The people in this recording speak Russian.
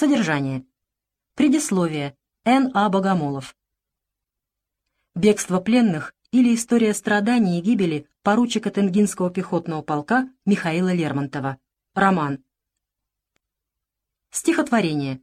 Содержание. Предисловие. Н. А. Богомолов. Бегство пленных или история страданий и гибели поручика Тенгинского пехотного полка Михаила Лермонтова. Роман. Стихотворение.